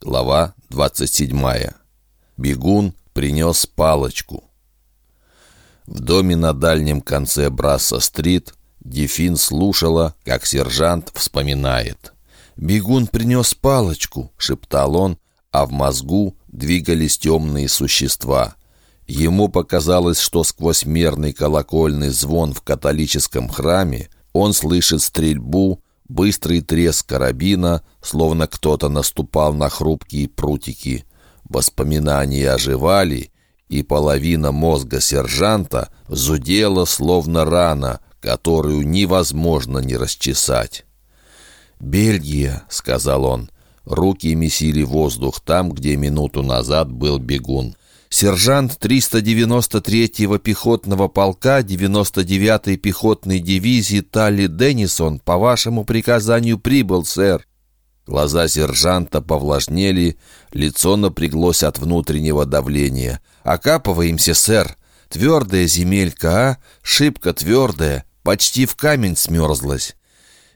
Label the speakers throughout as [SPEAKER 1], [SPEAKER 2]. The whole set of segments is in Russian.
[SPEAKER 1] Глава 27. Бегун принес палочку. В доме на дальнем конце Брасса-стрит Дефин слушала, как сержант вспоминает. «Бегун принес палочку», — шептал он, а в мозгу двигались темные существа. Ему показалось, что сквозь мерный колокольный звон в католическом храме он слышит стрельбу, быстрый треск карабина, словно кто-то наступал на хрупкие прутики. Воспоминания оживали, и половина мозга сержанта зудела, словно рана, которую невозможно не расчесать. «Бельгия», — сказал он, — руки месили воздух там, где минуту назад был бегун сержант 393-го пехотного полка 99-й пехотной дивизии Талли Деннисон по вашему приказанию прибыл, сэр». Глаза сержанта повлажнели, лицо напряглось от внутреннего давления. «Окапываемся, сэр. Твердая земелька, а? Шибко твердая, почти в камень смерзлась».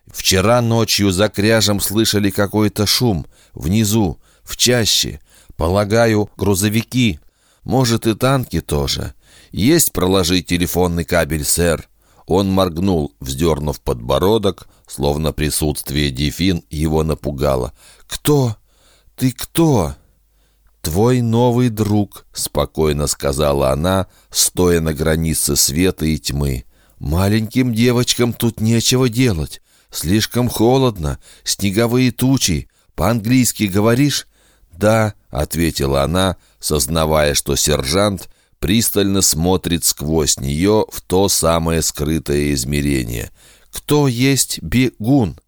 [SPEAKER 1] Вчера ночью за кряжем слышали какой-то шум. Внизу, в чаще. Полагаю, грузовики. Может, и танки тоже. Есть проложить телефонный кабель, сэр?» Он моргнул, вздернув подбородок, словно присутствие Дефин его напугало. «Кто? Ты кто?» «Твой новый друг», — спокойно сказала она, стоя на границе света и тьмы. «Маленьким девочкам тут нечего делать. Слишком холодно, снеговые тучи. По-английски говоришь?» «Да», — ответила она, сознавая, что сержант пристально смотрит сквозь нее в то самое скрытое измерение. «Кто есть бегун?»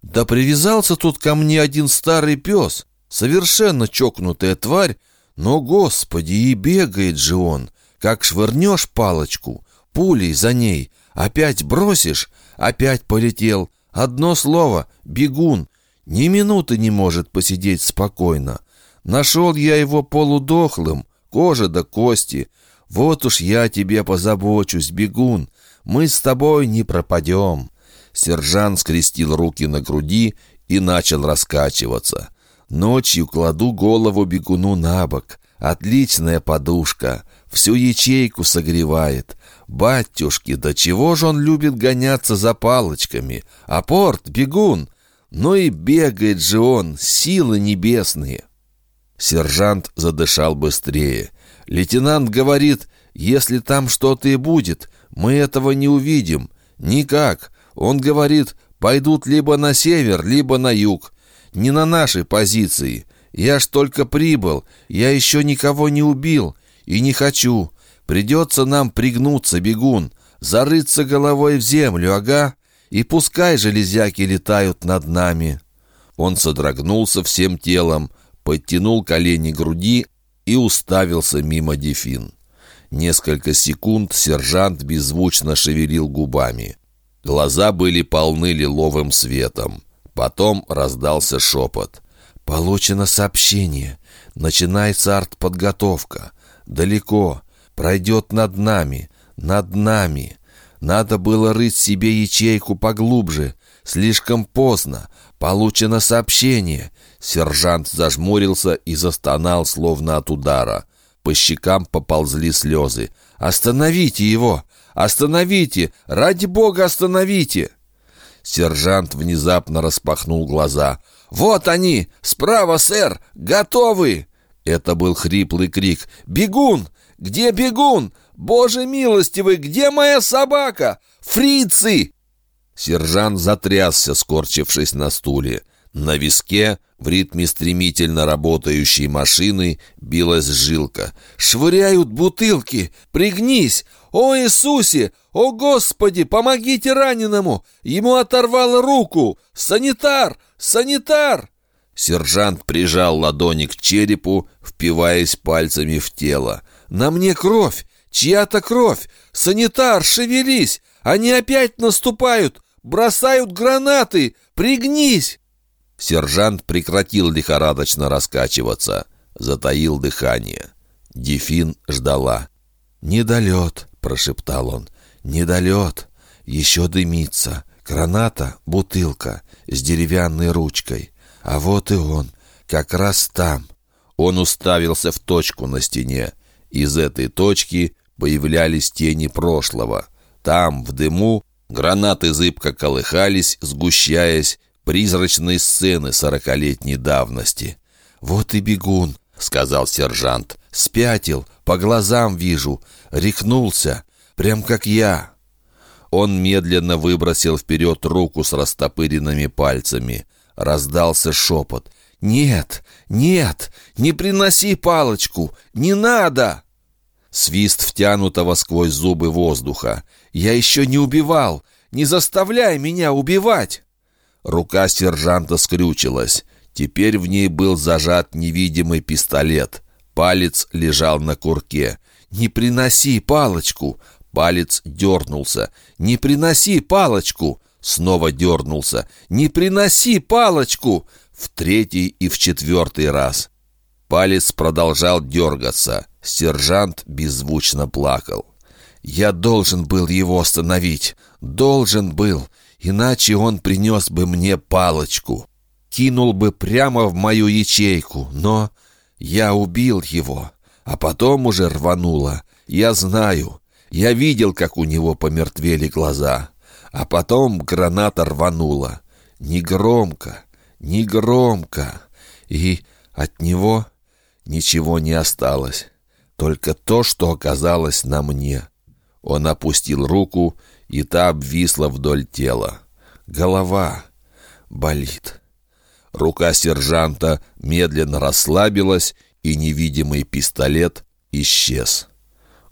[SPEAKER 1] «Да привязался тут ко мне один старый пес, совершенно чокнутая тварь, но, господи, и бегает же он, как швырнешь палочку, пулей за ней, опять бросишь, опять полетел. Одно слово — бегун, ни минуты не может посидеть спокойно. Нашел я его полудохлым, кожа до кости. Вот уж я тебе позабочусь, бегун. Мы с тобой не пропадем». Сержант скрестил руки на груди и начал раскачиваться. «Ночью кладу голову бегуну на бок. Отличная подушка. Всю ячейку согревает. Батюшки, до чего же он любит гоняться за палочками? Апорт, бегун, но и бегает же он, силы небесные. Сержант задышал быстрее. Лейтенант говорит, если там что-то и будет, мы этого не увидим. Никак. Он говорит, пойдут либо на север, либо на юг. Не на нашей позиции. Я ж только прибыл, я еще никого не убил. И не хочу. Придется нам пригнуться, бегун, зарыться головой в землю, ага. И пускай железяки летают над нами». Он содрогнулся всем телом, подтянул колени груди и уставился мимо Дефин. Несколько секунд сержант беззвучно шевелил губами. Глаза были полны лиловым светом. Потом раздался шепот. «Получено сообщение. Начинается артподготовка. Далеко. Пройдет над нами. Над нами. Надо было рыть себе ячейку поглубже. Слишком поздно. Получено сообщение. Сержант зажмурился и застонал, словно от удара. По щекам поползли слезы. «Остановите его! Остановите! Ради бога, остановите!» Сержант внезапно распахнул глаза. «Вот они! Справа, сэр! Готовы!» Это был хриплый крик. «Бегун! Где бегун? Боже милостивый, где моя собака? Фрицы!» Сержант затрясся, скорчившись на стуле. На виске, в ритме стремительно работающей машины, билась жилка. «Швыряют бутылки! Пригнись! О Иисусе! О Господи! Помогите раненому! Ему оторвало руку! Санитар! Санитар!» Сержант прижал ладони к черепу, впиваясь пальцами в тело. «На мне кровь! Чья-то кровь! Санитар, шевелись! Они опять наступают! Бросают гранаты! Пригнись!» Сержант прекратил лихорадочно раскачиваться, затаил дыхание. Дефин ждала. «Недолет», — прошептал он, — «недолет. Еще дымится. Граната — бутылка с деревянной ручкой. А вот и он.
[SPEAKER 2] как раз там».
[SPEAKER 1] Он уставился в точку на стене. Из этой точки появлялись тени прошлого. Там, в дыму, гранаты зыбко колыхались, сгущаясь, призрачные сцены сорокалетней давности.
[SPEAKER 2] «Вот и бегун», — сказал сержант. «Спятил, по глазам вижу, рехнулся, прям как я».
[SPEAKER 1] Он медленно выбросил вперед руку с растопыренными пальцами. Раздался шепот.
[SPEAKER 2] «Нет, нет, не приноси палочку, не надо!»
[SPEAKER 1] Свист втянутого сквозь зубы воздуха.
[SPEAKER 2] «Я еще не убивал! Не заставляй меня убивать!»
[SPEAKER 1] Рука сержанта скрючилась. Теперь в ней был зажат невидимый пистолет. Палец лежал на курке.
[SPEAKER 2] «Не приноси палочку!»
[SPEAKER 1] Палец дернулся.
[SPEAKER 2] «Не приноси палочку!»
[SPEAKER 1] Снова дернулся.
[SPEAKER 2] «Не приноси палочку!»
[SPEAKER 1] В третий и в четвертый раз. Палец продолжал дергаться. Сержант беззвучно плакал.
[SPEAKER 2] «Я должен был его остановить. Должен был. Иначе он принес бы мне палочку. Кинул бы прямо в мою ячейку. Но я убил его. А потом уже рвануло. Я знаю. Я видел, как у него помертвели глаза. А потом граната рванула. Негромко, негромко. И от него ничего не осталось. Только то, что оказалось на мне. Он опустил руку, и та обвисла вдоль тела. Голова болит.
[SPEAKER 1] Рука сержанта медленно расслабилась, и невидимый пистолет исчез.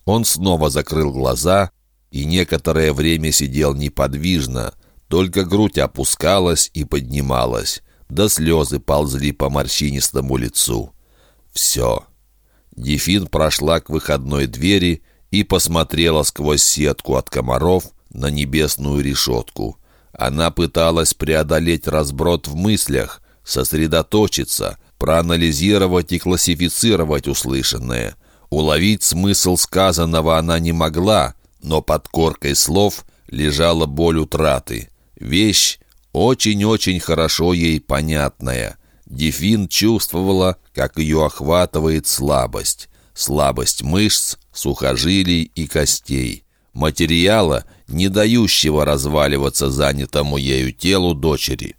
[SPEAKER 1] Он снова закрыл глаза и некоторое время сидел неподвижно, только грудь опускалась и поднималась, да слезы ползли по морщинистому лицу. Все. Дефин прошла к выходной двери и посмотрела сквозь сетку от комаров на небесную решетку. Она пыталась преодолеть разброд в мыслях, сосредоточиться, проанализировать и классифицировать услышанное. Уловить смысл сказанного она не могла, но под коркой слов лежала боль утраты. Вещь очень-очень хорошо ей понятная. Дефин чувствовала, как ее охватывает слабость. Слабость мышц, сухожилий и костей. Материала, не дающего разваливаться занятому ею телу дочери.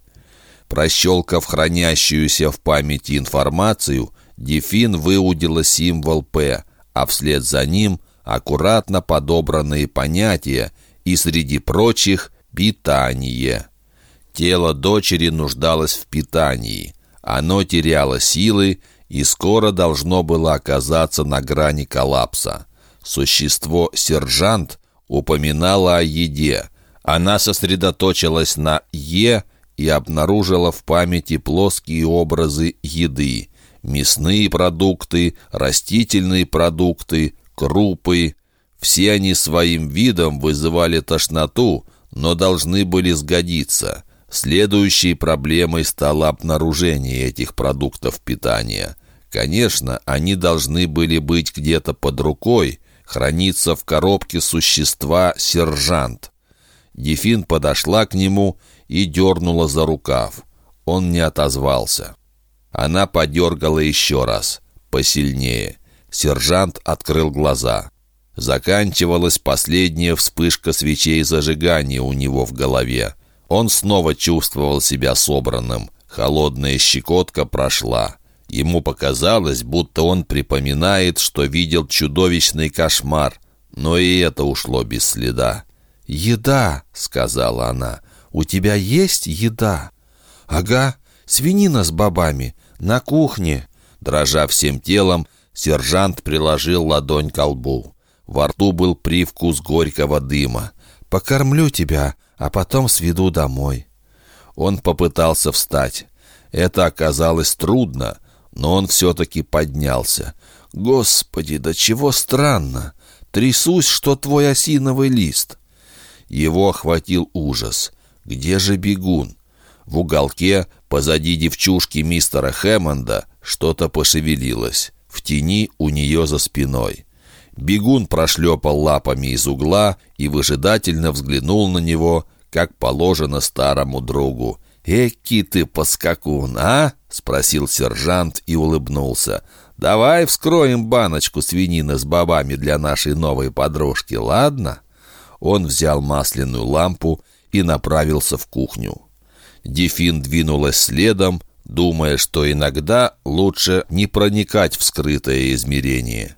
[SPEAKER 1] Прощелкав хранящуюся в памяти информацию, Дефин выудила символ «П», а вслед за ним аккуратно подобранные понятия и среди прочих «питание». Тело дочери нуждалось в питании. Оно теряло силы и скоро должно было оказаться на грани коллапса. Существо «сержант» упоминало о еде. Она сосредоточилась на «е» и обнаружила в памяти плоские образы еды мясные продукты, растительные продукты, крупы. Все они своим видом вызывали тошноту, но должны были сгодиться. Следующей проблемой стало обнаружение этих продуктов питания. Конечно, они должны были быть где-то под рукой, храниться в коробке существа «Сержант». Дефин подошла к нему и дернула за рукав. Он не отозвался. Она подергала еще раз, посильнее. Сержант открыл глаза. Заканчивалась последняя вспышка свечей зажигания у него в голове. Он снова чувствовал себя собранным. Холодная щекотка прошла. Ему показалось, будто он припоминает, что видел чудовищный кошмар. Но и это ушло без следа.
[SPEAKER 2] «Еда», — сказала она. «У тебя есть еда?» «Ага, свинина с бобами. «На кухне!»
[SPEAKER 1] Дрожа всем телом, сержант приложил ладонь к лбу. Во рту был привкус горького дыма.
[SPEAKER 2] «Покормлю тебя, а потом сведу домой».
[SPEAKER 1] Он попытался встать. Это оказалось трудно, но он все-таки поднялся. «Господи, да чего странно! Трясусь, что твой осиновый лист!» Его охватил ужас. «Где же бегун?» В уголке, позади девчушки мистера Хэммонда, что-то пошевелилось. В тени у нее за спиной. Бегун прошлепал лапами из угла и выжидательно взглянул на него, как положено старому другу.
[SPEAKER 2] «Эки ты поскакун, а?» — спросил сержант и улыбнулся. «Давай вскроем баночку свинины с бобами для нашей новой подружки, ладно?» Он взял масляную лампу и направился в кухню. Дефин двинулась следом, думая, что иногда лучше не проникать в скрытое измерение.